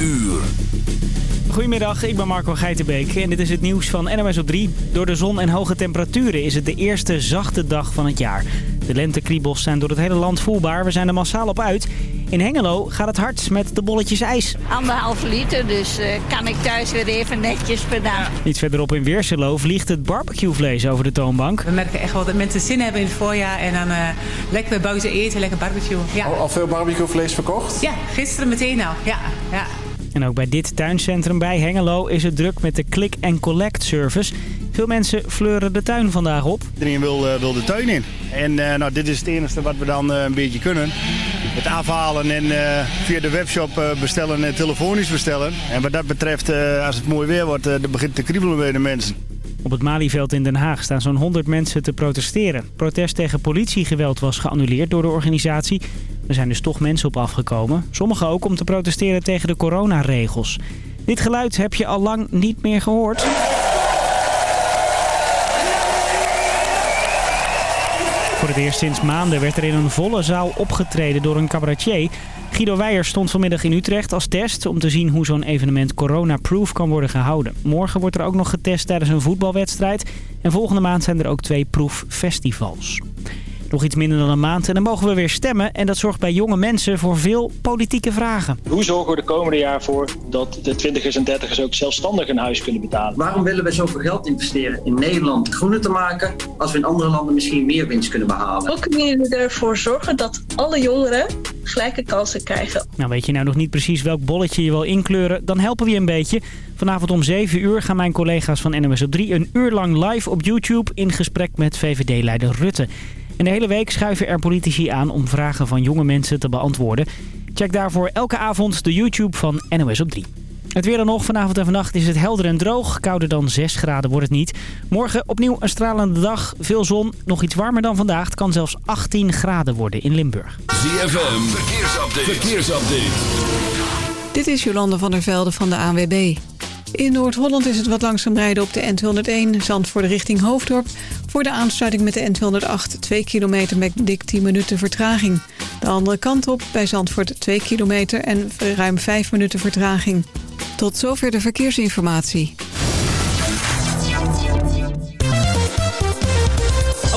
uur. Goedemiddag, ik ben Marco Geitenbeek en dit is het nieuws van NOS op 3. Door de zon en hoge temperaturen is het de eerste zachte dag van het jaar. De lentekriebels zijn door het hele land voelbaar. We zijn er massaal op uit. In Hengelo gaat het hard met de bolletjes ijs. Anderhalve liter, dus eh, kan ik thuis weer even netjes vandaag. Iets verderop in Weerselo vliegt het barbecuevlees over de toonbank. We merken echt wel dat mensen zin hebben in het voorjaar en dan uh, lekker buiten eten, lekker barbecue. Ja. Al, al veel barbecuevlees verkocht? Ja, gisteren meteen al. Ja, ja. En ook bij dit tuincentrum bij Hengelo is het druk met de click-and-collect service. Veel mensen fleuren de tuin vandaag op. Iedereen wil, uh, wil de tuin in. En uh, nou, dit is het enige wat we dan uh, een beetje kunnen. Het afhalen en via de webshop bestellen en telefonisch bestellen. En wat dat betreft, als het mooi weer wordt, dan begint te kriebelen bij de mensen. Op het Malieveld in Den Haag staan zo'n 100 mensen te protesteren. Protest tegen politiegeweld was geannuleerd door de organisatie. Er zijn dus toch mensen op afgekomen. Sommigen ook om te protesteren tegen de coronaregels. Dit geluid heb je al lang niet meer gehoord. Voor het eerst sinds maanden werd er in een volle zaal opgetreden door een cabaretier. Guido Weijer stond vanmiddag in Utrecht als test om te zien hoe zo'n evenement corona-proof kan worden gehouden. Morgen wordt er ook nog getest tijdens een voetbalwedstrijd. En volgende maand zijn er ook twee proeffestivals. Nog iets minder dan een maand en dan mogen we weer stemmen. En dat zorgt bij jonge mensen voor veel politieke vragen. Hoe zorgen we de komende jaar voor dat de twintigers en dertigers ook zelfstandig een huis kunnen betalen? Waarom willen we zoveel geld investeren in Nederland groener te maken... als we in andere landen misschien meer winst kunnen behalen? Hoe kunnen jullie ervoor zorgen dat alle jongeren gelijke kansen krijgen? Nou, weet je nou nog niet precies welk bolletje je wil inkleuren? Dan helpen we je een beetje. Vanavond om 7 uur gaan mijn collega's van NMS op 3 een uur lang live op YouTube... in gesprek met VVD-leider Rutte. En de hele week schuiven er politici aan om vragen van jonge mensen te beantwoorden. Check daarvoor elke avond de YouTube van NOS op 3. Het weer dan nog. Vanavond en vannacht is het helder en droog. Kouder dan 6 graden wordt het niet. Morgen opnieuw een stralende dag. Veel zon. Nog iets warmer dan vandaag. Het kan zelfs 18 graden worden in Limburg. ZFM. Verkeersupdate. Verkeersupdate. Dit is Jolande van der Velde van de ANWB. In Noord-Holland is het wat langzaam rijden op de N201 Zandvoort richting Hoofddorp. Voor de aansluiting met de N208 2 kilometer met dik 10 minuten vertraging. De andere kant op bij Zandvoort 2 kilometer en ruim 5 minuten vertraging. Tot zover de verkeersinformatie.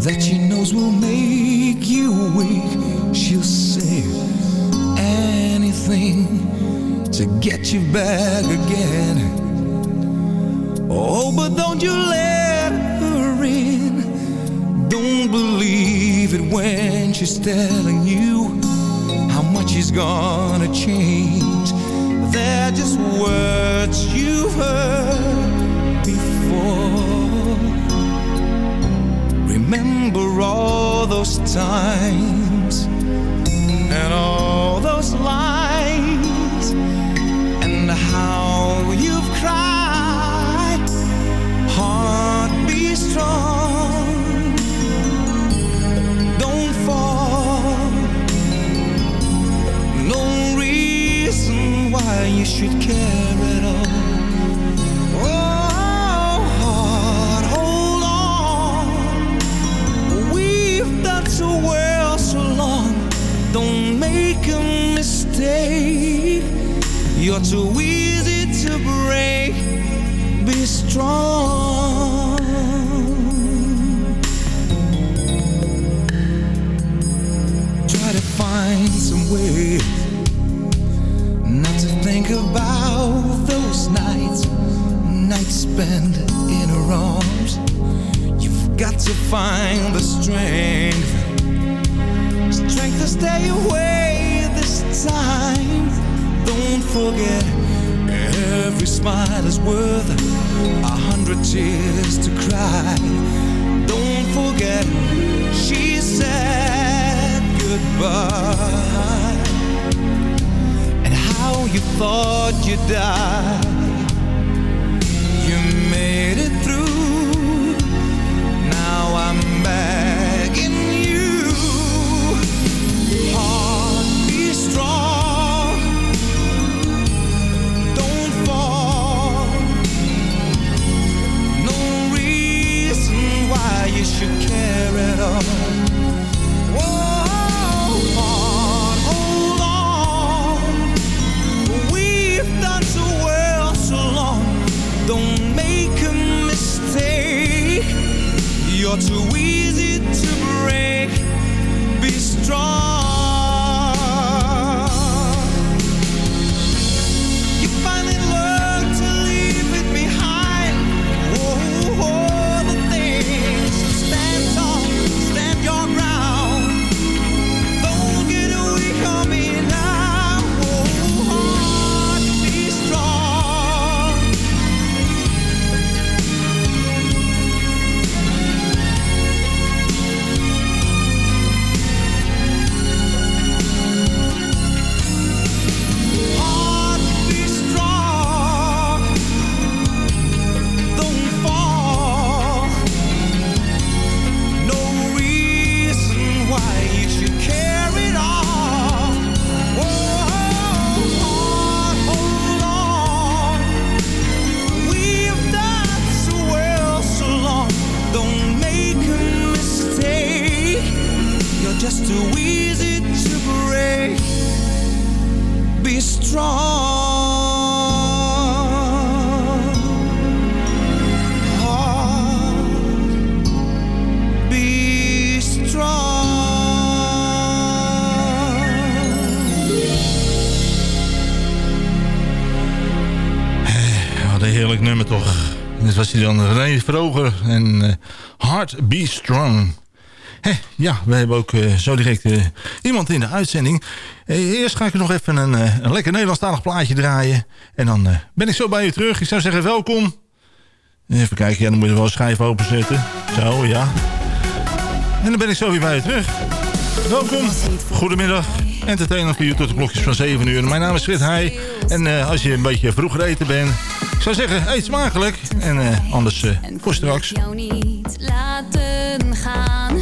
That she knows will make you weak. She'll say anything to get you back again. Oh, but don't you let her in. Don't believe it when she's telling you how much she's gonna change. They're just words you've heard before. Remember all those times and all those lines and how you've cried. Heart be strong. Don't fall. No reason why you should care You're too easy to break. Be strong. Try to find some way not to think about those nights, nights spent in her arms. You've got to find the strength, strength to stay away this time. Don't forget, every smile is worth a hundred tears to cry. Don't forget, she said goodbye and how you thought you'd die. You're too Be Strong. Ja, we hebben ook eh, zo direct eh, iemand in de uitzending. Eh, eerst ga ik nog even een, een lekker Nederlandstalig plaatje draaien. En dan ben ik zo bij u terug. Ik zou zeggen welkom. Even kijken, ja, dan moet je wel een schijf openzetten. Zo, ja. En dan ben ik zo weer bij u terug. Welkom. Goedemiddag. Entertainment voor u tot de klokjes van 7 uur. Mijn naam is Frit Heij. En als je een beetje vroeger eten bent... Ik zou zeggen, eet smakelijk. En eh, anders eh, voor straks. jou niet laten gaan.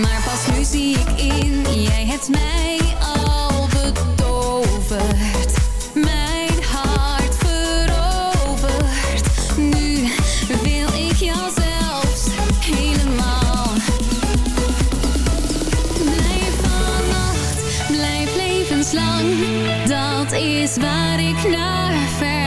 Maar pas nu zie ik in, jij hebt mij al betoverd. Mijn hart veroverd. Nu wil ik jou zelfs Dat is waar ik naar verlang.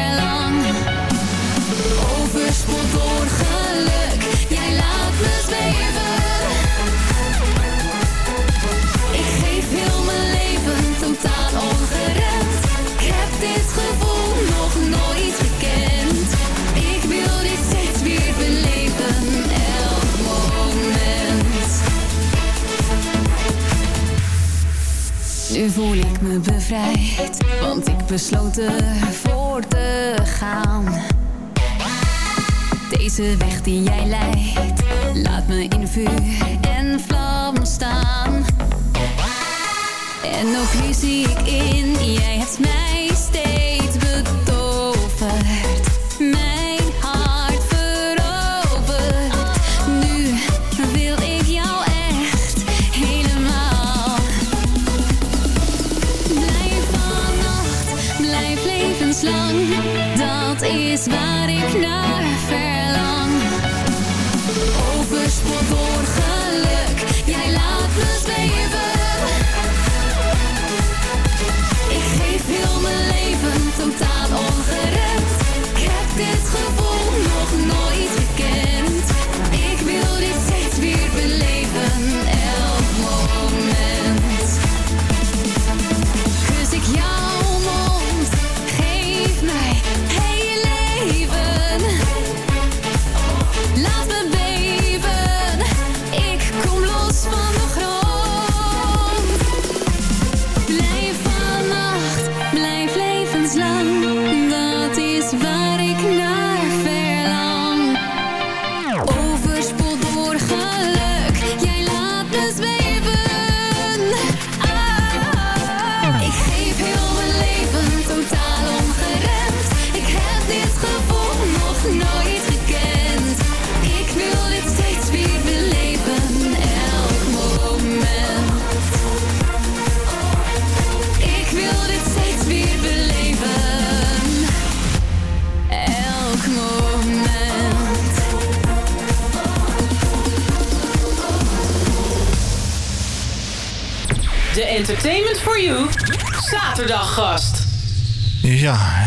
Ik me bevrijd, want ik besloot ervoor te gaan. Deze weg die jij leidt, laat me in vuur en vlam staan. En ook zie ik in, jij hebt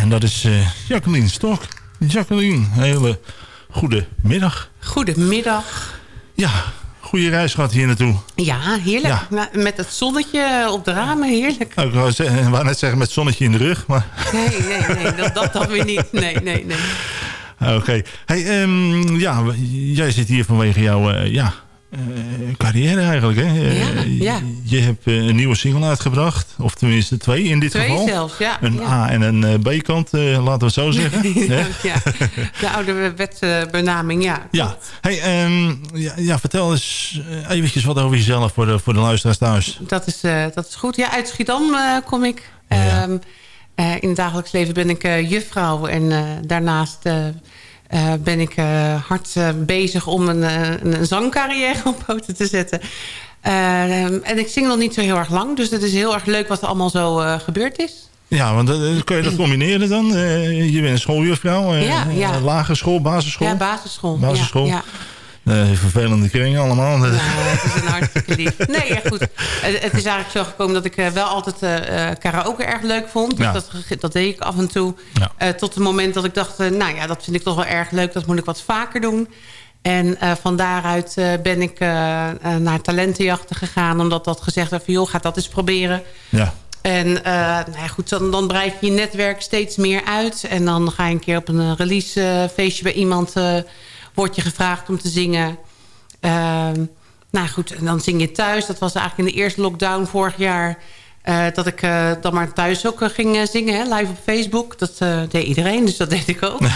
en dat is eh Jacqueline Stok. Jacqueline, een hele goede middag. Goedemiddag. Ja, goede reis gehad hier naartoe. Ja, heerlijk. Ja. Met het zonnetje op de ramen, heerlijk. Ik wou, ze- ik wou net zeggen met zonnetje in de rug, maar... Nee, nee, nee, dat, dat dan weer niet. Nee, nee, nee. Oké. Hey, ehm, ja, jij zit hier vanwege jouw eh, ja, carrière eigenlijk. Hè? Eh, ja. Je hebt eh, een nieuwe single uitgebracht. Of tenminste twee in dit Twee geval. zelfs, ja, Een. A en een eh, B-kant, eh, laten we het zo zeggen. Ja, de oude wetbenaming, ja. Ja, hey, ehm, ja, vertel eens eh, eventjes wat over jezelf voor de, voor de luisteraars thuis. Dat is, eh, dat is goed. Ja, uit Schiedam eh, kom ik. Ehm, eh, in het dagelijks leven ben ik eh, juffrouw. En eh, daarnaast eh, ben ik eh, hard eh, bezig om een, een, zangcarrière op poten te zetten. En ik zing nog niet zo heel erg lang. Dus het is heel erg leuk wat er allemaal zo gebeurd is. Ja, want kun je dat combineren dan? Je bent een schooljuffrouw, Ja, ja. lagere school, basisschool? Ja, basisschool. Basisschool. Ja, vervelende kringen allemaal. Het is een hartstikke lief. Nee, ja, goed. Het, het is eigenlijk zo gekomen dat ik eh, wel altijd eh, eh, karaoke erg leuk vond. Dus Ja. dat, dat deed ik af en toe. Ja. Tot het moment dat ik dacht, nou ja, dat vind ik toch wel erg leuk. Dat moet ik wat vaker doen. En van daaruit ben ik naar talentenjachten gegaan. Omdat dat gezegd werd van, joh, ga dat eens proberen. Ja. En nou ja, goed, dan, dan breid je je netwerk steeds meer uit. En dan ga je een keer op een releasefeestje bij iemand... word je gevraagd om te zingen. Ehm, nou goed, en dan zing je thuis. Dat was eigenlijk in de eerste lockdown vorig jaar... eh, dat ik eh, dan maar thuis ook eh, ging zingen, hè, live op Facebook. Dat deed iedereen, dus dat deed ik ook.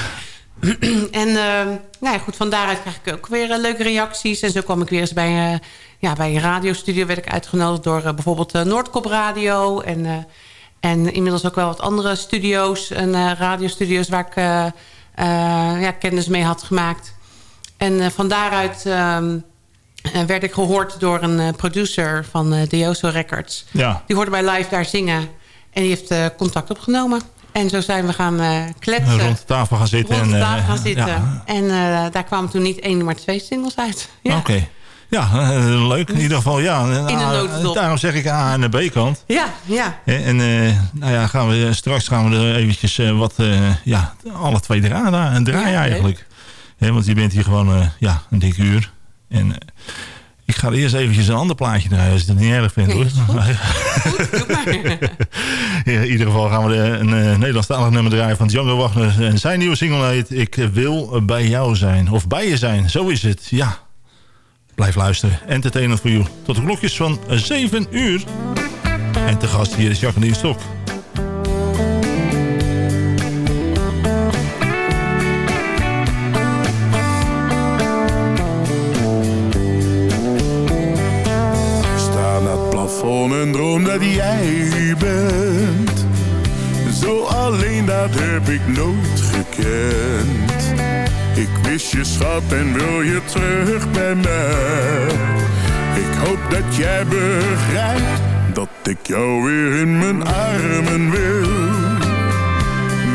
en ehm, nou ja, goed, van daaruit krijg ik ook weer leuke reacties. En zo kwam ik weer eens bij, ja, bij een radiostudio. Werd ik uitgenodigd door bijvoorbeeld Noordkop Radio. En, en inmiddels ook wel wat andere studio's en radiostudio's... waar ik ja, kennis mee had gemaakt. En eh, van daaruit ehm, eh, werd ik gehoord door een eh, producer van eh Dioso Records. Ja. Die hoorde mij live daar zingen. En die heeft contact opgenomen. En zo zijn we gaan eh, kletsen. Rond de tafel gaan zitten. Rond de en, tafel gaan zitten. ja. En daar kwamen toen niet één, maar twee singles uit. Ja, Oké. Ja, leuk. In ieder geval, ja. In een notendop. Daarom zeg ik A en de B-kant. ja, ja. En nou ja, gaan we, straks gaan we er eventjes wat, ja, alle twee draaien, en draaien Ja, eigenlijk. Want je bent hier gewoon, eh, ja, een dikke uur. En eh, ik ga eerst eventjes een ander plaatje draaien, als je het niet erg vindt hoor. Ja, in ieder geval gaan we de, een uh, Nederlandstalig nummer draaien van Django Wagner. En zijn nieuwe single heet Ik wil bij jou zijn. Of bij je zijn, zo is het. Ja, blijf luisteren. Entertainment voor you. Tot de klokjes van 7 uur. En te gast hier is Jacqueline Stok. Heb ik nooit gekend. Ik mis je schat en wil je terug bij mij. Ik hoop dat jij begrijpt dat ik jou weer in mijn armen wil.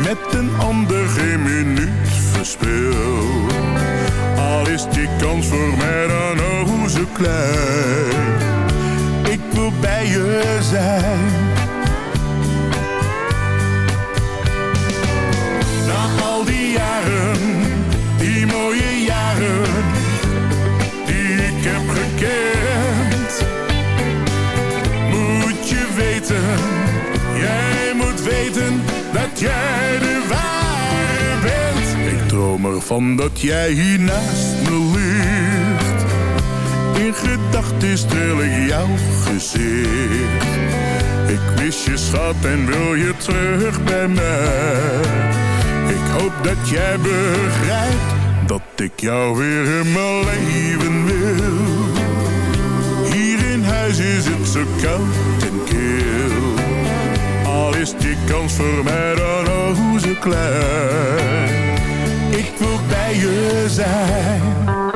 Met een ander geen minuut verspil. Al is die kans voor mij dan oh zo klein. Ik wil bij je zijn. Die ik heb gekend. Moet je weten, jij moet weten dat jij de ware bent. Ik droom ervan dat jij hier naast me ligt. In gedachten streel ik jouw gezicht. Ik mis je schat en wil je terug bij mij. Ik hoop dat jij begrijpt dat ik jou weer in mijn leven wil. Hier in huis is het zo koud en kil. Al is die kans voor mij dan oh zo klein. Ik wil bij je zijn.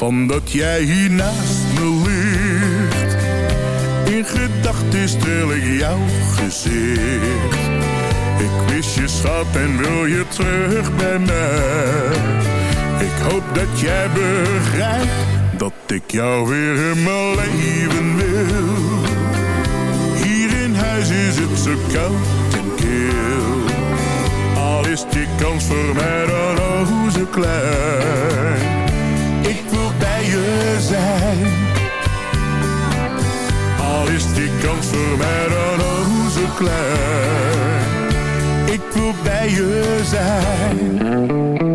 Ervan dat jij hier naast me ligt. In gedachten streel ik jouw gezicht. Ik mis je schat en wil je terug bij mij. Ik hoop dat jij begrijpt dat ik jou weer in mijn leven wil. Hier in huis is het zo koud en kil. Al is die kans voor mij dan oh zo klein. Ik wil je zijn. Al is die kans voor mij dan oh zo klein. Ik wil bij je zijn.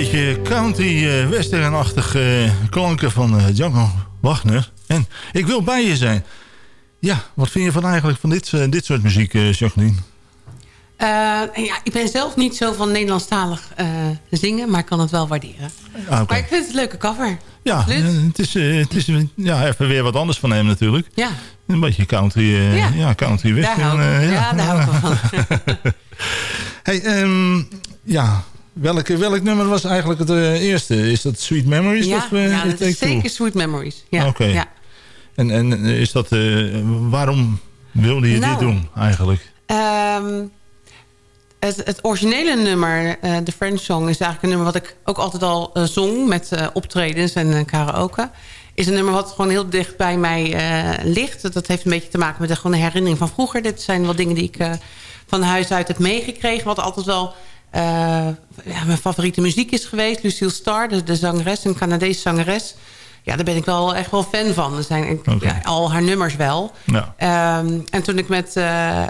Beetje country uh, westernachtig eh, klanken van eh, Django Wagner. En ik wil bij je zijn. Ja, wat vind je van eigenlijk van dit, eh, dit soort muziek, eh, Jacqueline? Eh, ja, ik ben zelf niet zo van Nederlandstalig eh, zingen, maar ik kan het wel waarderen. Ah. Maar ik vind het een leuke cover. Ja, eh, het is, eh, het is ja, even weer wat anders van hem natuurlijk. Ja. Een beetje country, eh, Ja. ja. country Daar western. hou ik, eh, ja, daar hou ik wel van. hey, ehm, ja, welke, welk nummer was eigenlijk het eh, eerste? Is dat Sweet Memories? ja, of, eh, ja, dat is zeker Sweet Memories. Ja, Oké. ja. En, en is dat, eh, waarom wilde je Nou. dit doen eigenlijk? Ehm, het, het originele nummer, de French Song... is eigenlijk een nummer wat ik ook altijd al zong... met optredens en karaoke. Is een nummer wat gewoon heel dicht bij mij ligt. Dat heeft een beetje te maken met de, gewoon herinnering van vroeger. Dit zijn wel dingen die ik van huis uit heb meegekregen. Wat altijd wel ja, mijn favoriete muziek is geweest. Lucille Starr, de, de zangeres, een Canadese zangeres... Ja, daar ben ik wel echt wel fan van. Er zijn ik- ja, al haar nummers wel. Ja. Ehm, en toen ik met eh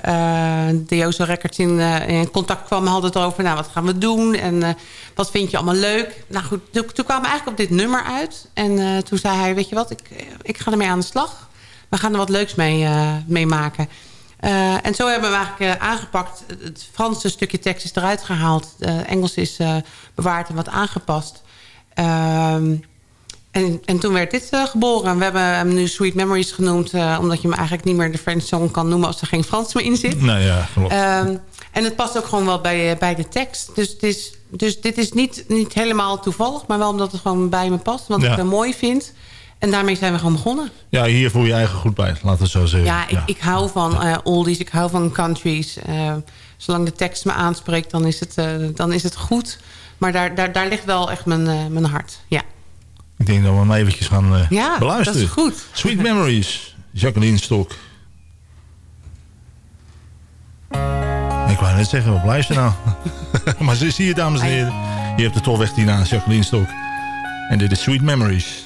eh de Jozo Records in, eh, in contact kwam... hadden we het over, nou, wat gaan we doen? En eh, wat vind je allemaal leuk? Nou goed, toen, toen kwamen we eigenlijk op dit nummer uit. En eh, toen zei hij, weet je wat, ik, ik ga ermee aan de slag. We gaan er wat leuks mee, eh, mee maken. Eh, en zo hebben we eigenlijk eh, aangepakt. Het Franse stukje tekst is eruit gehaald. Het Engels is eh, bewaard en wat aangepast. Ehm, En, en toen werd dit eh, geboren. We hebben hem nu Sweet Memories genoemd... eh, omdat je hem eigenlijk niet meer de French song kan noemen... als er geen Frans meer in zit. Nou ja, klopt. Ehm, en het past ook gewoon wel bij, eh, bij de tekst. Dus, het is, dus dit is niet, niet helemaal toevallig... maar wel omdat het gewoon bij me past. Want Ja. ik het mooi vind. En daarmee zijn we gewoon begonnen. ja, hier voel je eigen goed bij, laten we het zo zeggen. Ja, ik, ik hou van eh, oldies, ik hou van countries. Eh, zolang de tekst me aanspreekt, dan is het, eh, dan is het goed. Maar daar, daar, daar ligt wel echt mijn, mijn hart. Ja. Ik denk dat we hem eventjes gaan Ja, beluisteren. dat is goed. Sweet Memories, Jacqueline Stok. Ik wou net zeggen, wat blijft er nou? maar zie je, dames en heren. Je hebt de tolweg Tina, Jacqueline Stok. En dit is Sweet Memories.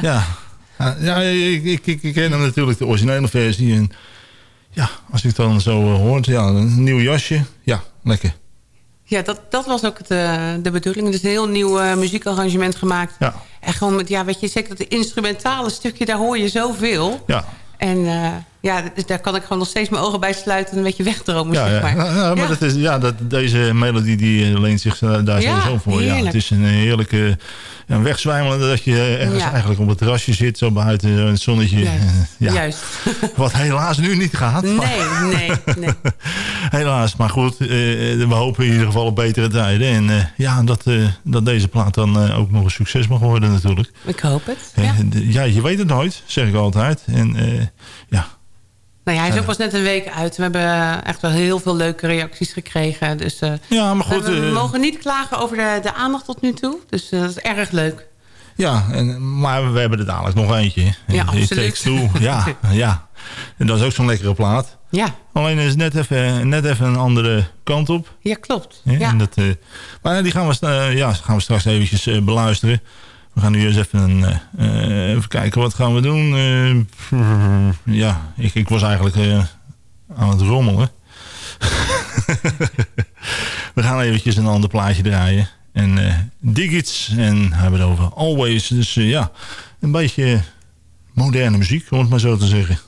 Ja. Ja, ik, ik, ik, ik ken hem natuurlijk de originele versie. En ja, als ik het dan zo eh, hoort, ja, een nieuw jasje. Ja, lekker. Ja, dat, dat was ook het, eh, de bedoeling. Dus een heel nieuw eh, muziekarrangement gemaakt. Ja. En gewoon met, ja, weet je, zeker dat de instrumentale stukje, daar hoor je zoveel. Ja. En ja, daar kan ik gewoon nog steeds mijn ogen bij sluiten en een beetje wegdromen, Ja, zeg ja. maar. Maar. Dat is, ja, dat, deze melodie die eh, leent zich eh, daar sowieso voor. Ja, het is een heerlijke ja, wegzwijmelen dat je eh, ergens eigenlijk op het terrasje zit, zo buiten het zonnetje. Juist. Eh, ja. Juist. Wat helaas nu niet gaat. Nee, nee, nee. Helaas, maar goed, eh, we hopen in ieder geval op betere tijden. En eh, ja, dat, eh, dat deze plaat dan eh, ook nog een succes mag worden natuurlijk. Ik hoop het. Eh, Ja. ja, je weet het nooit, zeg ik altijd. En eh, ja, Nou ja, hij is ook pas net een week uit. We hebben echt wel heel veel leuke reacties gekregen. Dus, eh, Ja, maar goed, We, we eh, mogen niet klagen over de, de aandacht tot nu toe. Dus eh, dat is erg leuk. ja en, maar we hebben er dadelijk nog eentje. Ja, absoluut. Two. Ja, ja. En dat is ook zo'n lekkere plaat. Ja, Alleen is net even, net even een andere kant op. ja klopt. Ja, Ja. en dat, maar die gaan we, ja, gaan we straks eventjes beluisteren. We gaan nu eerst even een, eh, kijken, wat gaan we doen? Eh, ja, ik, ik was eigenlijk eh, aan het rommelen. we gaan eventjes een ander plaatje draaien. En Digits en hebben het over Always. Dus ja, een beetje moderne muziek, om het maar zo te zeggen.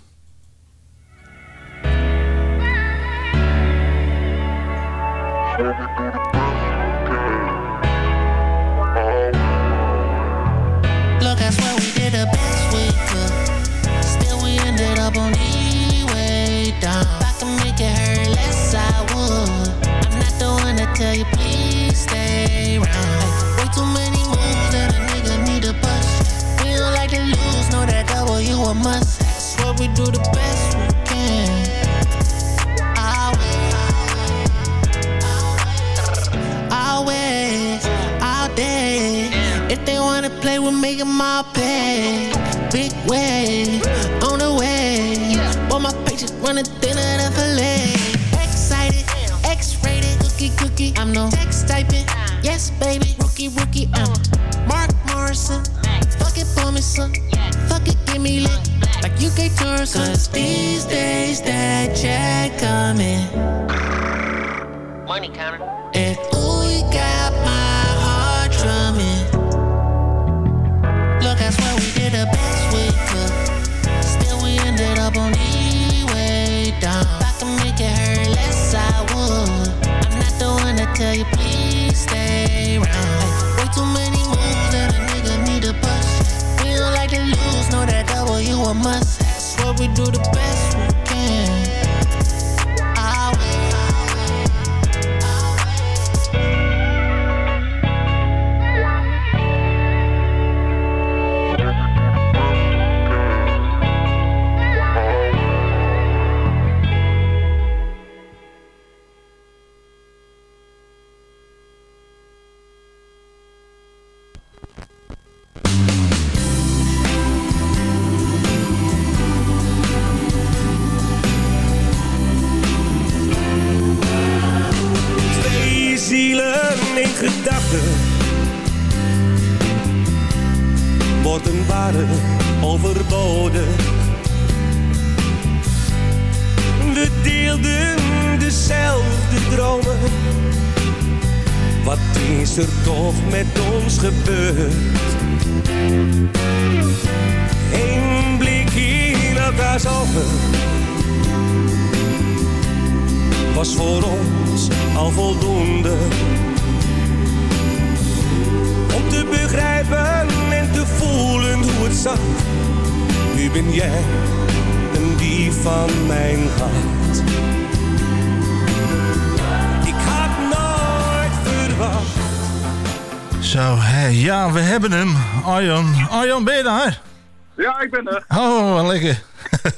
A must. That's where we do the best we can. All day. If they wanna play, we'll make all pay. Big way, on the way. Boy, my patience running thinner than filet. Cookie cookie. I'm no text typing. Yes, baby, rookie rookie. I'm Mark Morrison. Fuck it, for me, son. Fuck it, give me lit. Like UK tours. Cause these days that check coming. Money counter. And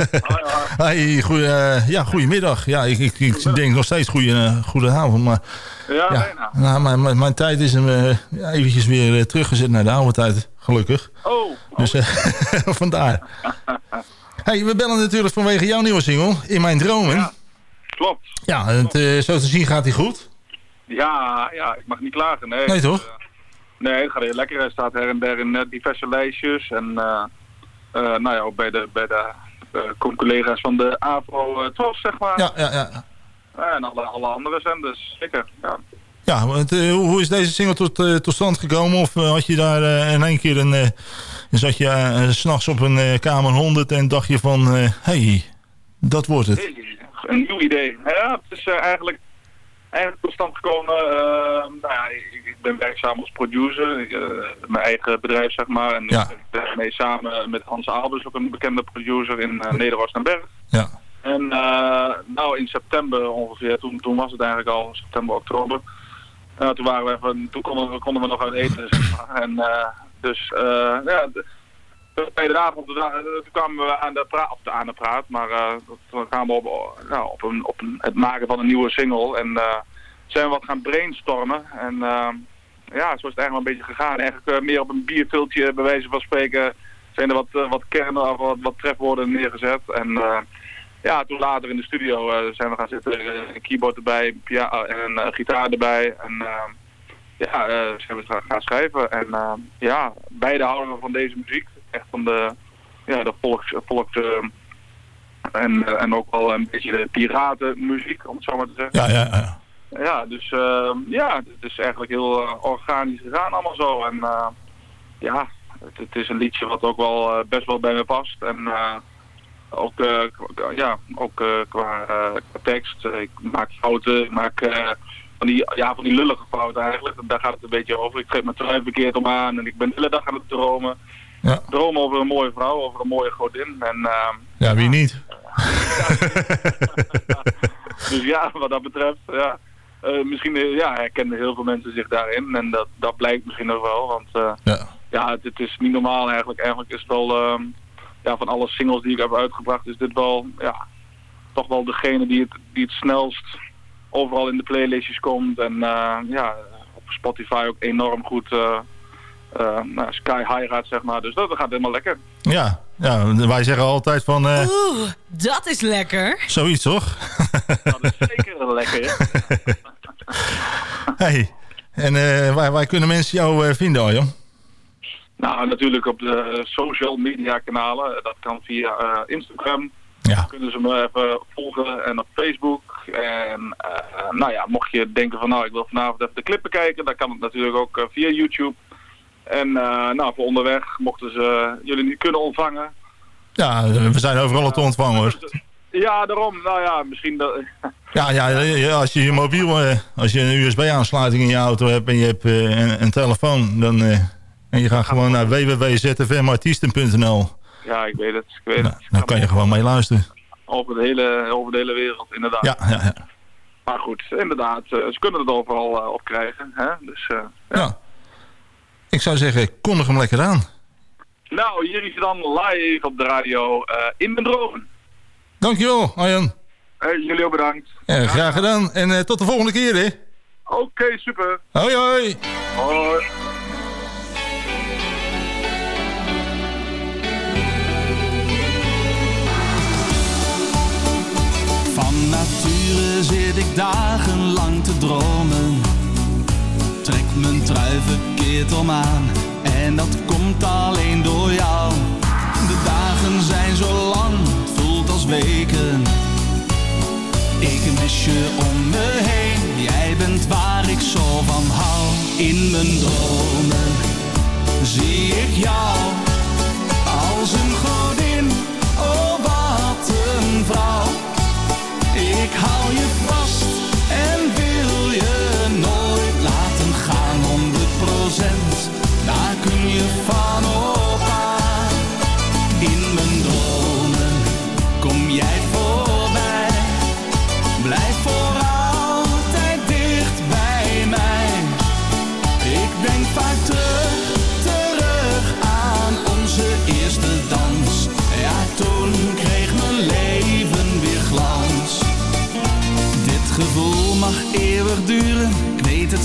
Hey, goeie, eh, ja, goedemiddag. Ja, ik, ik, ik denk nog steeds goeie, eh, goedenavond, maar... Ja, ja, nou. mijn, mijn, mijn tijd is hem ja, eventjes weer teruggezet naar de oude tijd, gelukkig. Oh. Dus eh, vandaar. Hey, we bellen natuurlijk vanwege jouw nieuwe single, In Mijn Dromen. Klopt. Ja, het, zo te zien gaat hij goed. Ja, ja, ik mag niet klagen. Nee, Nee, toch? Nee, het gaat heel lekker. Hij staat her en der in diverse lijstjes. En nou ja, ook bij de, bij de collega's van de AVO uh, TOS, zeg maar. Ja, ja, ja. En alle, alle andere zenders, zeker. Ja. Ja, want, eh, hoe is deze single tot, eh, tot stand gekomen? Of eh, had je daar eh, in één keer een... eh, zat je eh, s s'nachts op een eh, kamer 100 en dacht je van... Hé, hey, dat wordt het. Hey, een nieuw idee. Ja, het is eh, eigenlijk, eigenlijk tot stand gekomen. eh, nou ja, ik, ik ben werkzaam als producer. Eh, mijn eigen bedrijf, zeg maar. En Ja. ik ben daarmee samen met Hans Albers, ook een bekende producer in uh, en Berg. Ja. En eh, nou, in september ongeveer, toen, toen was het eigenlijk al, september, oktober. Nou, toen, waren we even, toen konden, we, konden we nog uit eten. Zeg maar. En eh, dus, eh, ja, de, de tweede avond, toen, eh, toen kwamen we aan de praat, of aan de praat, maar eh, toen kwamen we op, nou, op, een, op een, het maken van een nieuwe single. En eh, zijn we wat gaan brainstormen. En ja, zo is het eigenlijk wel een beetje gegaan. Eigenlijk meer op een bierviltje, bij wijze van spreken, zijn er wat, wat kernen of wat, wat trefwoorden neergezet. En ja, toen later in de studio zijn we gaan zitten, een keyboard erbij, piano en een gitaar erbij. En ja, zijn we gaan, gaan schrijven. En ja, beide houden we van deze muziek. Echt van de, ja, de volks, volks eh, en, eh, en ook wel een beetje de piratenmuziek, om het zo maar te zeggen. Ja, ja, ja. Ja, dus eh, ja, het is eigenlijk heel organisch gegaan allemaal zo. En ja, het, het is een liedje wat ook wel best wel bij me past. En ook, ja, ook qua, qua tekst. Ik maak fouten, ik maak van, die, ja, van die lullige fouten eigenlijk. Daar gaat het een beetje over. Ik geef mijn trui verkeerd om aan en ik ben de hele dag aan het dromen. Ja. Dromen over een mooie vrouw, over een mooie godin. En, eh, Ja, wie niet? dus ja, wat dat betreft, ja. Eh, misschien eh, ja, herkennen heel veel mensen zich daarin. En dat, dat blijkt misschien ook wel. Want eh, ja, ja het, het is niet normaal eigenlijk. Eigenlijk is het wel, ehm, ja, van alle singles die ik heb uitgebracht, is dit wel, ja, toch wel degene die het, die het snelst overal in de playlistjes komt. En ja, op Spotify ook enorm goed uh, uh, nou, sky high gaat, zeg maar. Dus dat, dat gaat helemaal lekker. Ja, ja, wij zeggen altijd van... Uh, Oeh, dat is lekker. Zoiets, toch? Dat is zeker lekker, hey, en uh, waar, waar, kunnen mensen jou uh, vinden, Arjan? Nou, natuurlijk op de social media kanalen. Dat kan via uh, Instagram. Ja. Kunnen ze me even volgen en op Facebook. En nou ja, mocht je denken van nou, ik wil vanavond even de clippen kijken, dan kan het natuurlijk ook via YouTube. En nou, voor onderweg mochten ze jullie niet kunnen ontvangen. Ja, we zijn overal te ontvangen hoor. Ja, daarom. Nou ja, misschien dat... ja, ja, ja, als je je mobiel, als je een USB-aansluiting in je auto hebt en je hebt een, een telefoon, dan... En je gaat gewoon naar www.zfmartiesten.nl. Ja, ik weet het. Ik weet nou, het. Dan kan je gewoon mee luisteren. Over de hele, over de hele wereld, inderdaad. Ja, ja, ja. Maar goed, inderdaad. Ze kunnen het overal op krijgen. Hè? Dus, uh, ja. ja. Ik zou zeggen, kondig hem lekker aan. Nou, hier is hij dan live op de radio uh, in de drogen. Dankjewel, Arjan. Hey, jullie ook bedankt. Ja, graag gedaan. En tot de volgende keer, hè. Oké, okay, super. Hoi, hoi. Hoi. Van nature zit ik dagenlang te dromen. Mijn trui verkeerd om aan. En dat komt alleen door jou. De dagen zijn zo lang, voelt als weken. Ik mis je om me heen. Jij bent waar ik zo van hou. In mijn dromen zie ik jou. Als een godin,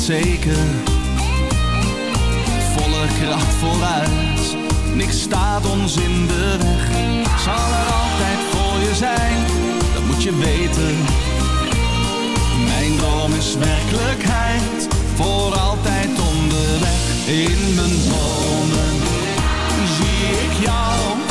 zeker. Volle kracht vooruit, niks staat ons in de weg. Zal er altijd voor je zijn, dat moet je weten. Mijn droom is werkelijkheid, voor altijd onderweg. In mijn dromen zie ik jou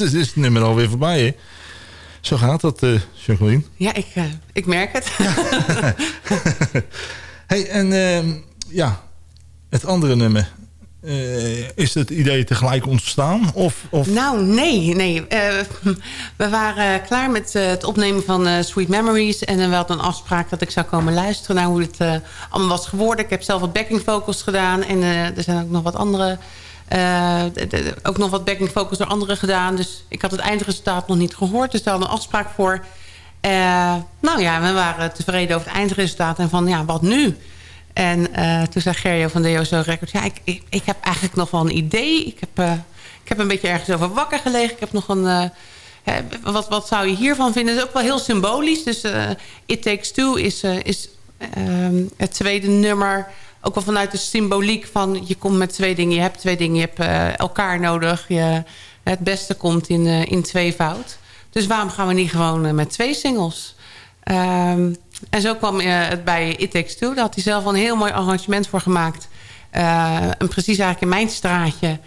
is, is het nummer alweer voorbij. Hè? Zo gaat dat, eh Jacqueline. Ja, ik, eh, ik merk het. hey, en ehm, ja, het andere nummer. Eh, is het idee tegelijk ontstaan? Of, of... Nou, nee. nee. We waren klaar met het opnemen van Sweet Memories. En we hadden een afspraak dat ik zou komen luisteren naar hoe het allemaal was geworden. Ik heb zelf wat backing vocals gedaan. En er zijn ook nog wat andere... eh, de- de- ook nog wat backing vocals door anderen gedaan. Dus ik had het eindresultaat nog niet gehoord. Dus daar hadden een afspraak voor. Eh, nou ja, we waren tevreden over het eindresultaat. En van, ja, wat nu? En eh, toen zei Gerjo van DOSO Records... ja, ik, ik, ik heb eigenlijk nog wel een idee. Ik heb, ik heb een beetje ergens over wakker gelegen. Ik heb nog een... hè, wat, wat zou je hiervan vinden? Dat is ook wel heel symbolisch. Dus It Takes Two is, is ehm, het tweede nummer... ook wel vanuit de symboliek van... je komt met twee dingen, je hebt twee dingen... je hebt eh, elkaar nodig. Je, het beste komt in, eh, in tweevoud. Dus waarom gaan we niet gewoon eh, met twee singles... Ehm, en zo kwam het bij It Takes Two. Daar had hij zelf een heel mooi arrangement voor gemaakt. En precies eigenlijk in mijn straatje.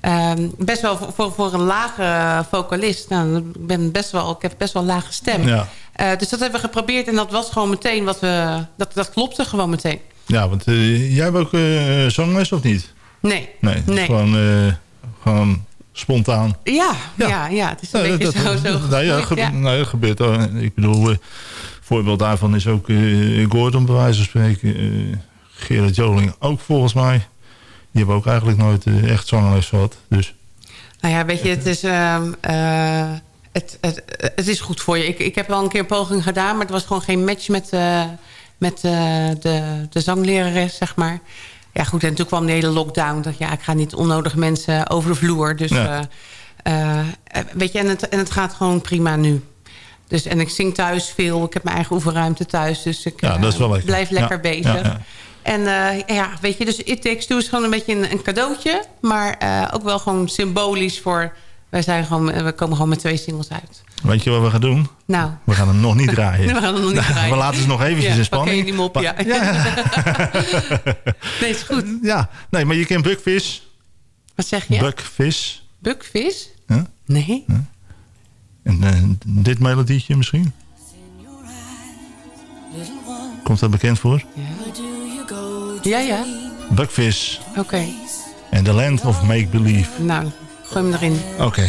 Ehm, best wel voor, voor, een lage vocalist. Nou, ik, ben best wel, ik heb best wel een lage stem. Ja. Dus dat hebben we geprobeerd. En dat was gewoon meteen wat we... Dat, dat klopte gewoon meteen. Ja, want eh, jij hebt ook eh zangles of niet? Nee. Nee, gewoon, eh, gewoon spontaan. Ja, ja. ja, het is een Ja, beetje dat- zo, zo nou ja, gegroeid, gebe- ja. nou gebeurt. Ik bedoel, voorbeeld daarvan is ook eh Gordon, bij wijze van spreken. Gerard Joling ook volgens mij. Die hebben ook eigenlijk nooit echt zangles gehad. Dus Nou ja, weet je, het is, ehm, eh, het, het, het is goed voor je. Ik, ik heb wel een keer een poging gedaan, maar het was gewoon geen match met, met eh, de, de zanglerares, zeg maar. Ja, goed, en toen kwam de hele lockdown. Dat ja, ik ga niet onnodig mensen over de vloer. Dus, Ja. eh, eh, weet je, en het, en het gaat gewoon prima nu. Dus, en ik zing thuis veel. Ik heb mijn eigen oefenruimte thuis. Dus ik Ja, lekker. blijf lekker Ja, bezig. ja. En ja, weet je, dus It Takes Two is gewoon een beetje een, een cadeautje. Maar ook wel gewoon symbolisch voor... Wij zijn gewoon, we komen gewoon met twee singles uit. Weet je wat we gaan doen? Nou. We gaan hem nog niet draaien. We gaan hem nog niet draaien. We laten ze nog eventjes Ja, in spanning. Oké, die mop, ja. nee, is goed. Ja, nee, maar je kent Buckvis. Wat zeg je? Buckvis. Bukvis? Huh? Nee. En eh, dit melodietje misschien? Komt dat bekend voor? Ja, ja. Buckvis Oké. en The Land of Make Believe. Nou, gooi hem erin. Oké.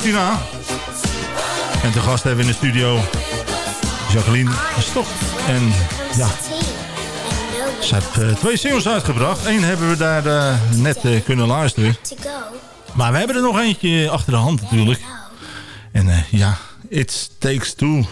Tina. En te gast hebben we in de studio Jacqueline Stok. En ja, ze heeft eh, twee singles uitgebracht. Eén hebben we daar eh, net eh, kunnen luisteren. Maar we hebben er nog eentje achter de hand natuurlijk. En ja, It Takes Two.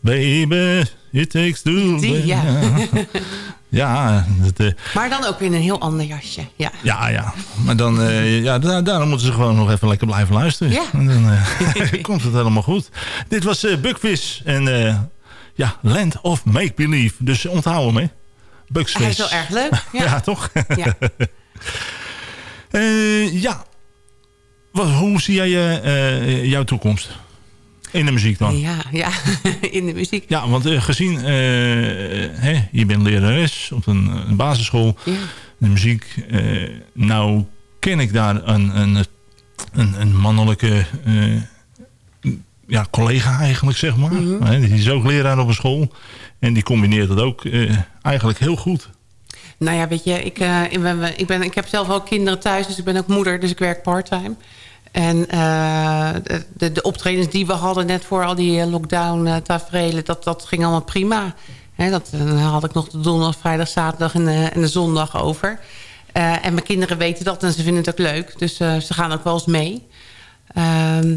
Baby, it takes two. Die, ja. ja, dat, eh, Maar dan ook weer in een heel ander jasje. Ja. ja, ja. Maar dan, eh, ja, da- daarom moeten ze gewoon nog even lekker blijven luisteren. Ja. En dan eh, komt het helemaal goed. Dit was Buckfish en ja, Land of Make Believe. Dus onthoud hem, hè. Buckfish. Hij is wel erg leuk. Ja. Ja, toch? Ja. Ja. Wat, hoe zie jij jouw toekomst? In de muziek dan? Ja, ja, in de muziek. Ja, want eh, gezien, eh, hè, je bent lerares op een, een basisschool, de muziek. eh, nou ken ik daar een, een, een, een mannelijke ja, collega eigenlijk, zeg maar. Mhm. Die is ook leraar op een school. En die combineert dat ook eigenlijk heel goed. Nou ja, weet je, ik, ik, ben, ik, ben, ik heb zelf ook kinderen thuis, dus ik ben ook moeder, dus ik werk parttime. En eh, de, de, de optredens die we hadden net voor al die eh, lockdown uh, tafereelen, dat, dat ging allemaal prima. Hè, dat, had ik nog de donderdag, vrijdag, zaterdag en, de- en de zondag over. Eh, en mijn kinderen weten dat en ze vinden het ook leuk. Dus eh, ze gaan ook wel eens mee. Ehm,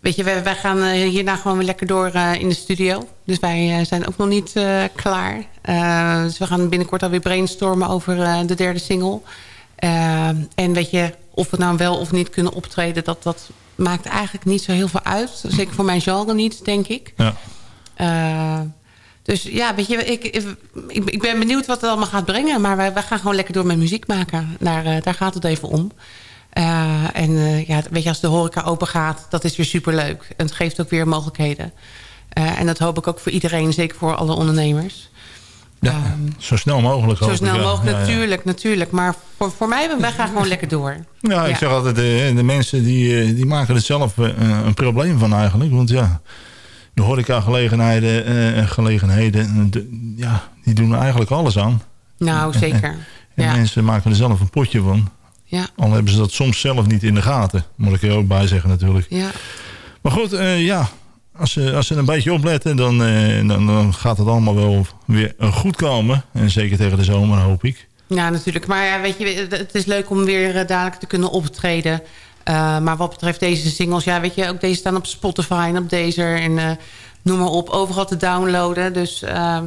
weet je, wij, wij gaan eh, hierna gewoon weer lekker door eh, in de studio. Dus wij eh, zijn ook nog niet eh, klaar. Eh, dus we gaan binnenkort alweer brainstormen over eh, de derde single. Ehm, en weet je, of we nou wel of niet kunnen optreden... Dat, dat maakt eigenlijk niet zo heel veel uit. Zeker voor mijn genre niet, denk ik. Ja. Eh, dus ja, weet je, ik, ik, ik ben benieuwd wat het allemaal gaat brengen. Maar wij, wij gaan gewoon lekker door met muziek maken. Daar, eh, daar gaat het even om. Eh, en eh, ja, weet je, als de horeca open gaat, dat is weer superleuk. En het geeft ook weer mogelijkheden. Eh, en dat hoop ik ook voor iedereen, zeker voor alle ondernemers. Ja, zo snel mogelijk. Zo snel mogelijk, Ja, ja. natuurlijk, natuurlijk. Maar voor, voor mij, wij gaan gewoon lekker door. Ja, ik zeg altijd, de, de mensen die, eh, die maken er zelf eh, een probleem van eigenlijk. Want ja, de horecagelegenheden, eh, gelegenheden, eh, de- ja, die doen er eigenlijk alles aan. Nou, zeker. En, mensen maken er zelf een potje van. Ja. Al hebben ze dat soms zelf niet in de gaten. Moet ik er ook bij zeggen natuurlijk. Ja. Maar goed, eh, ja, als ze, als ze een beetje opletten, dan, eh, dan, dan gaat het allemaal wel weer eh, goed komen. En zeker tegen de zomer hoop ik. Ja, natuurlijk. Maar ja, weet je, het is leuk om weer eh, dadelijk te kunnen optreden. Maar wat betreft deze singles, ja, weet je, ook deze staan op Spotify en op Deezer en noem maar op, overal te downloaden. Dus, eh,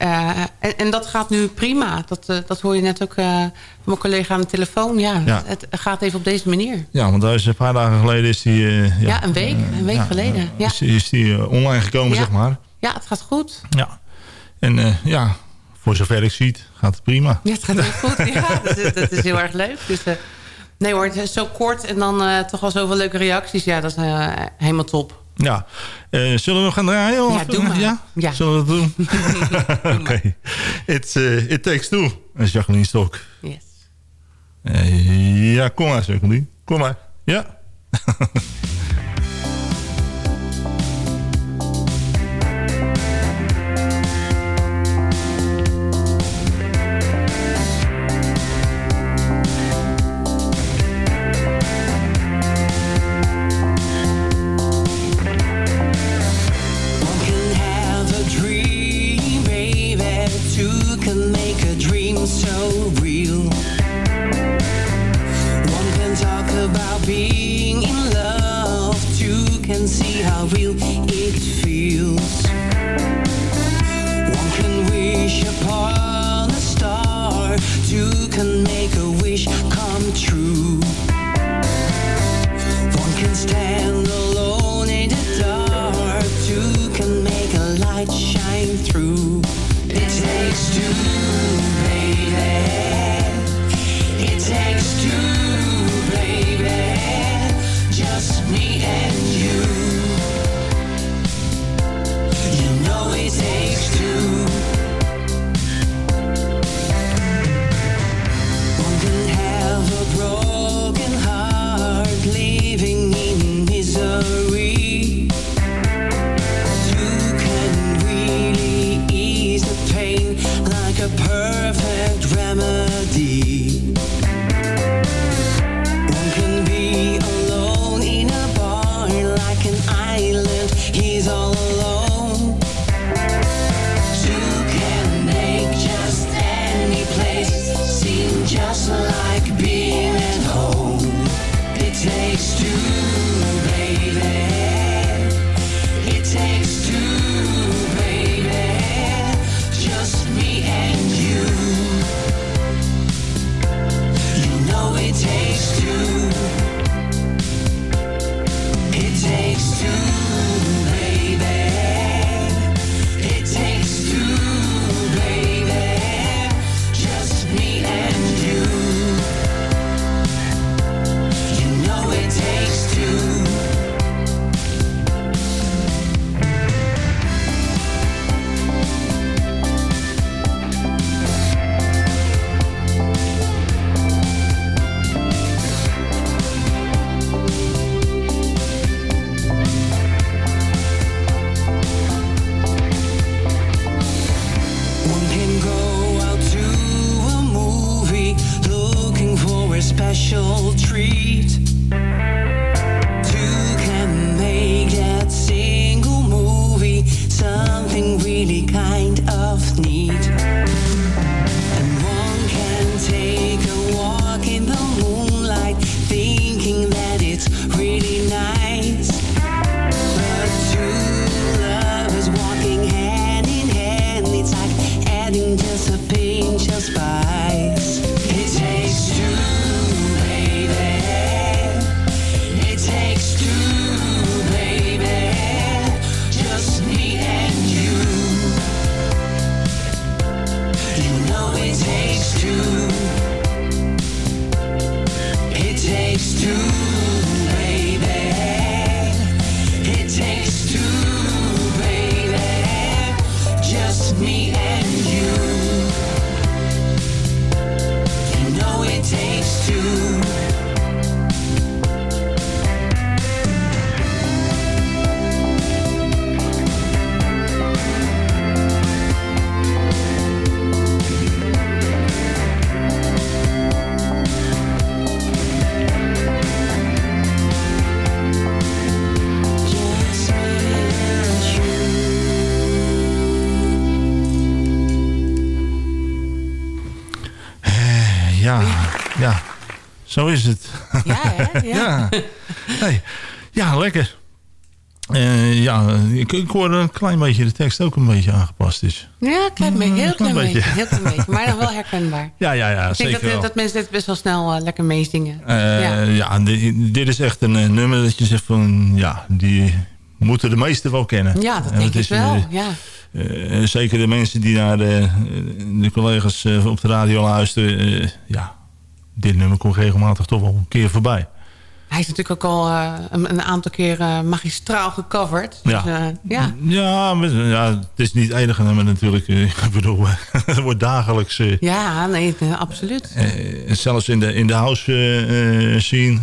eh, en, en dat gaat nu prima. Dat, eh, dat hoor je net ook eh, van mijn collega aan de telefoon. Ja, Ja. het gaat even op deze manier. Ja, want is een paar dagen geleden is die... eh, Ja, een week. Een week geleden. Ja. Is, is die online gekomen, Ja. zeg maar. ja, het gaat goed. Ja. En ja, voor zover ik zie, gaat het prima. Ja, het gaat heel goed. Ja, dat is, dat is heel erg leuk. Dus, nee hoor, het is zo kort en dan toch wel zoveel leuke reacties. Ja, dat is helemaal top. Ja. Eh, zullen we gaan draaien? of- Ja, doe maar. Ja? Ja. Zullen we dat doen? Oké. It, eh, it Takes Two. Is Jacqueline Stok. Yes. Eh, ja, kom maar Jacqueline. Kom maar. Ja. ja, ja, zo is het. Ja, hè? Ja. ja. Hey, ja, lekker. Eh, ja, ik, ik hoor een klein beetje de tekst ook een beetje aangepast is. Ja, klein beetje, heel klein, klein beetje. beetje. Heel klein beetje, maar dan wel herkenbaar. Ja, ja, ja, ik denk zeker dat, wel. dat mensen dit best wel snel eh, lekker meezingen. Eh, ja. ja, di- dit is echt een eh, nummer dat je zegt van... Ja, die moeten de meesten wel kennen. Ja, dat En denk ik is, wel. eh, Ja. eh, zeker de mensen die naar de, de collega's eh, op de radio luisteren... eh, ja, dit nummer komt regelmatig toch wel een keer voorbij. Hij is natuurlijk ook al eh, een, een aantal keer eh, magistraal gecoverd. Dus, Ja. eh, ja. Ja, ja, het is niet het enige nummer natuurlijk. Eh, Ik bedoel, het wordt dagelijks... eh, ja, nee, absoluut. Eh, zelfs in de, in de house eh, eh, scene,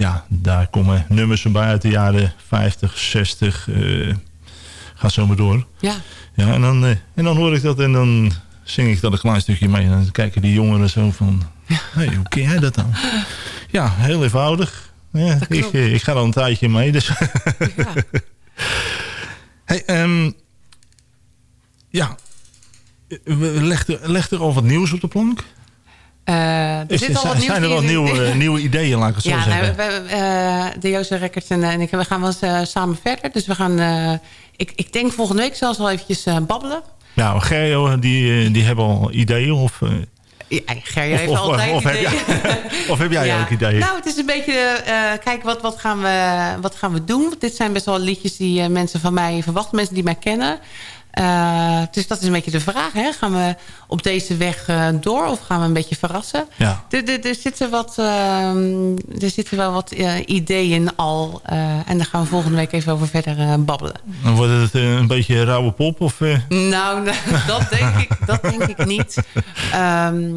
ja, daar komen nummers voorbij uit de jaren 50, 60. eh ga zo maar door. Ja. Ja, en dan, eh, en dan hoor ik dat en dan zing ik dat een klein stukje mee. En dan kijken die jongeren zo van, hey, hoe ken jij dat dan? Ja, heel eenvoudig. Ja, ik, eh, ik ga al een tijdje mee. Dus. hey, ehm, ja, legt er, legt er al wat nieuws op de plank? Eh, er Is- zit al wat zijn, er wel nieuwe, nieuwe ideeën, laat ik het zo Ja, zeggen? nou, we, we, eh, de Joost Records en, eh, en ik we gaan wel eens samen verder. Dus we gaan, ik, ik denk volgende week zelfs wel eventjes babbelen. Nou, Gerjo, die, die hebben al ideeën? Of, Ja, Gerje Of- heeft of- altijd of heb ideeën. of heb jij Ja. ook ideeën? Nou, het is een beetje... eh kijk, wat, wat, gaan we, wat gaan we doen? Want dit zijn best wel liedjes die mensen van mij verwachten. Mensen die mij kennen. Eh, dus dat is een beetje de vraag. Hè? Gaan we op deze weg eh, door of gaan we een beetje verrassen? Ja. Er, er, er, zitten, wat, ehm, er zitten wel wat eh, ideeën al. eh, en daar gaan we volgende week even over verder eh, babbelen. Dan wordt het eh, een beetje rauwe pop? Of, eh? Nou, nou, dat denk ik, dat denk ik niet. Ehm,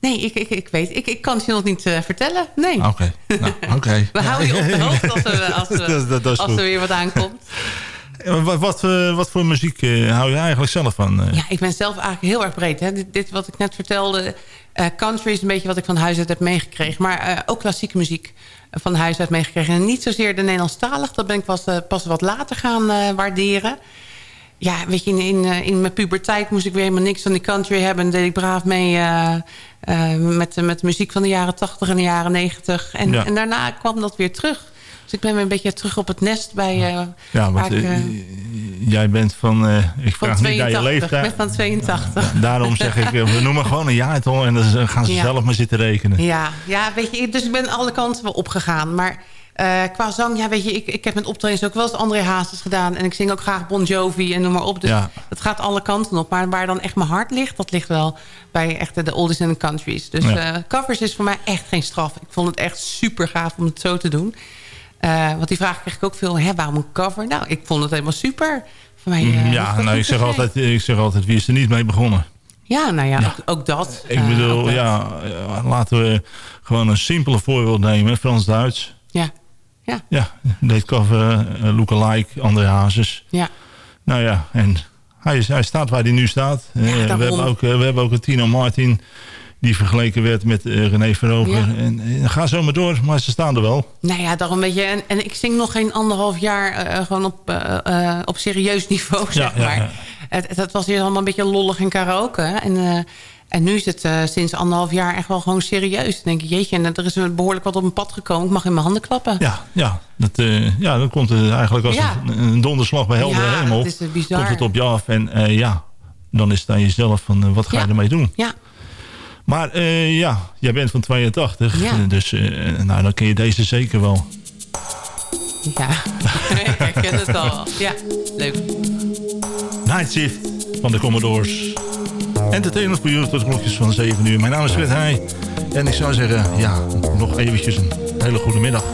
nee, ik, ik, ik weet. Ik, ik kan het je nog niet eh, vertellen. Nee. Oké, nou, oké. We houden je op de hoogte als, er, als, Dat- dat- dat is als er weer wat aankomt. Eh, Wat, wat, eh, wat voor muziek eh, hou je eigenlijk zelf van? Ja, ik ben zelf eigenlijk heel erg breed. Hè. Dit, dit wat ik net vertelde. country is een beetje wat ik van huis uit heb meegekregen. Maar ook klassieke muziek van huis uit meegekregen. En niet zozeer de Nederlandstalig. Dat ben ik pas, pas wat later gaan waarderen. Ja, weet je, in, in, in mijn puberteit moest ik weer helemaal niks van die country hebben. En deed ik braaf mee met, met de muziek van de jaren 80 en de jaren 90. En, Ja. en daarna kwam dat weer terug. Dus ik ben weer een beetje terug op het nest bij... eh, Ja, want ik, eh, eh, jij bent van... ik van vraag niet naar je 82. Ik leeftijd. ben van 82. Daarom zeg ik, we noemen gewoon een jaartal en dan gaan ze zelf maar zitten rekenen. Ja, ja, weet je, dus ik ben alle kanten wel opgegaan. Maar qua zang, ja, weet je, ik, ik heb met optredens ook wel eens André Hazes gedaan. En ik zing ook graag Bon Jovi en noem maar op. Dus Ja. dat gaat alle kanten op. Maar waar dan echt mijn hart ligt, dat ligt wel bij echt de, oldies en de countries. Dus Ja. covers is voor mij echt geen straf. Ik vond het echt super gaaf om het zo te doen. Eh, want die vraag kreeg ik ook veel, hè, waarom een cover? Nou, ik vond het helemaal super. Voor mij, eh, Mm, ja, nou, ik zeg, zijn. altijd, ik zeg altijd, wie is er niet mee begonnen? Ja, nou ja, Ook, ook dat. Ik Eh, bedoel, dat. ja, laten we gewoon een simpele voorbeeld nemen. Frans-Duits. Ja. Ja. Ja, deed cover, uh, lookalike, André Hazes. Ja. Nou ja, en hij, is, hij staat waar hij nu staat. We, hebben ook, we hebben ook een Tino Martin die vergeleken werd met eh, René Verhoeven. Ja. En, en ga zo maar door, maar ze staan er wel. Nou ja, daarom weet je. En, en ik zing nog geen anderhalf jaar eh, gewoon op, eh, eh, op serieus niveau, zeg ja, maar. ja. Het, het, het was hier allemaal een beetje lollig en karaoke. En, eh, en nu is het eh, sinds anderhalf jaar echt wel gewoon serieus. Dan denk ik, jeetje, en er is behoorlijk wat op mijn pad gekomen. Ik mag in mijn handen klappen. Ja, ja, dat, eh, ja, dan komt het eigenlijk als een, een donderslag bij heldere Ja, hemel. dat is, eh, bizar. Komt het op je af en eh, ja, dan is het aan jezelf van eh, wat ga je ermee doen? Ja. Maar eh, ja, jij bent van 82. Eh, dus eh, nou, dan ken je deze zeker wel. Ja, ik ken het al. Ja, leuk. Night Shift van de Commodores. Entertainment voor jullie tot klokjes van 7 uur. Mijn naam is Fred Heij. En ik zou zeggen, ja, nog eventjes een hele goede middag.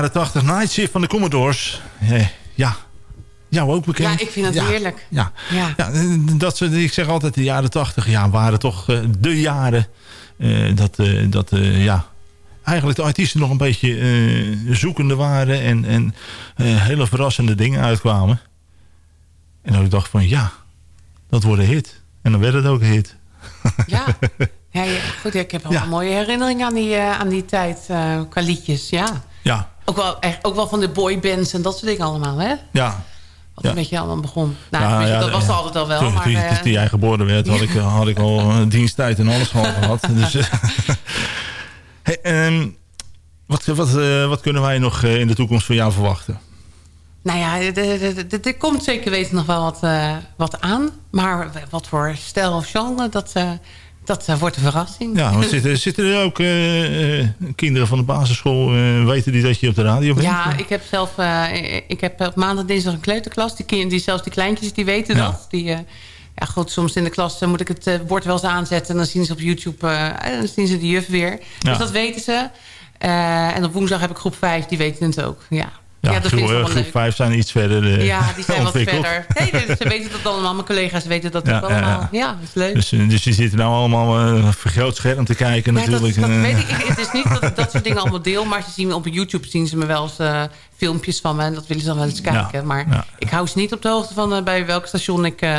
Jaren 80 Night Shift van de Commodores. Eh, ja, jou ook bekend. Ja, ik vind het Ja. heerlijk. Ja, Ja. ja dat, ze- ik zeg altijd, de jaren 80 ja, waren toch eh, de jaren eh, dat, eh, dat eh, ja, eigenlijk de artiesten nog een beetje eh, zoekende waren en, en eh, hele verrassende dingen uitkwamen. En dat ik dacht van ja, dat wordt een hit. En dan werd het ook een hit. Ja, ja, ja, goed, ik heb wel Ja. een mooie herinnering aan die, eh, aan die tijd eh, qua liedjes. Ja. Ja, Ook, wel, echt, ook wel van de boybands en dat soort dingen allemaal, hè? ja. Wat een beetje allemaal begon. Nou, Ja, weet je, ja, dat was altijd al wel. Toen, maar, toen, eh, toen jij geboren werd, had, ik, had ik al eh, diensttijd en alles al gehad. Dus, eh, hey, ehm, wat, wat, eh, wat kunnen wij nog eh, in de toekomst van jou verwachten? Nou ja, er- komt zeker weten nog wel wat, eh, wat aan. Maar wat voor stijl of genre, dat, eh, dat eh, wordt een verrassing. Ja, want zitten, zitten er ook eh, eh, kinderen van de basisschool, weten die dat je op de radio bent? Ja, ik heb zelf ik heb op maandag dinsdag een kleuterklas. Die, kind, die zelfs die kleintjes die weten Ja. dat. Die, ja, goed, soms in de klas moet ik het bord wel eens aanzetten. En dan zien ze op YouTube dan zien ze de juf weer. Ja. Dus dat weten ze. En op woensdag heb ik groep 5, die weten het ook. Ja, Ja, dat groep, vind ik wel groep leuk. 5 zijn iets verder eh, Ja, die zijn wat verder. Nee, ze weten dat allemaal. Mijn collega's weten dat Ja, ook ja, ja. allemaal. Ja, dat is leuk. Dus, eh, dus die zitten nou allemaal eh, een vergroot scherm te kijken Ja, dat, natuurlijk. dat Eh, weet ik. Het is niet dat ik dat soort dingen allemaal deel. Maar ze zien op YouTube zien ze me wel eens eh, filmpjes van me. En dat willen ze dan wel eens Ja, kijken. Maar ja. ik hou ze niet op de hoogte van eh, bij welk station ik eh,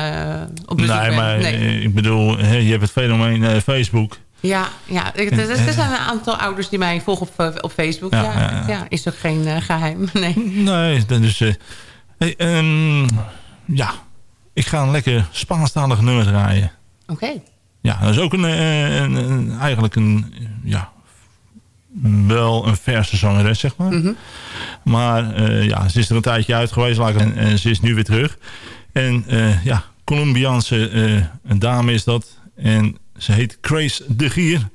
op bezoek nee, ben. maar nee. eh, ik bedoel, je hebt het fenomeen eh, Facebook. Ja, ja. Er, er zijn een aantal ouders die mij volgen op, eh, op Facebook. Ja, Ja, is ook geen eh, geheim. Nee. Nee, dat is... eh, hey, ehm, ja, ik ga een lekker Spaanstalig nummer draaien. Oké. Ja, dat is ook een, een, een- eigenlijk een, ja, wel een verse zangeres, zeg maar. Mhm. Maar ja, ze is er een tijdje uit geweest en, en ze is nu weer terug. En ja, Colombiaanse dame is dat. En ze heet Grace de Gier.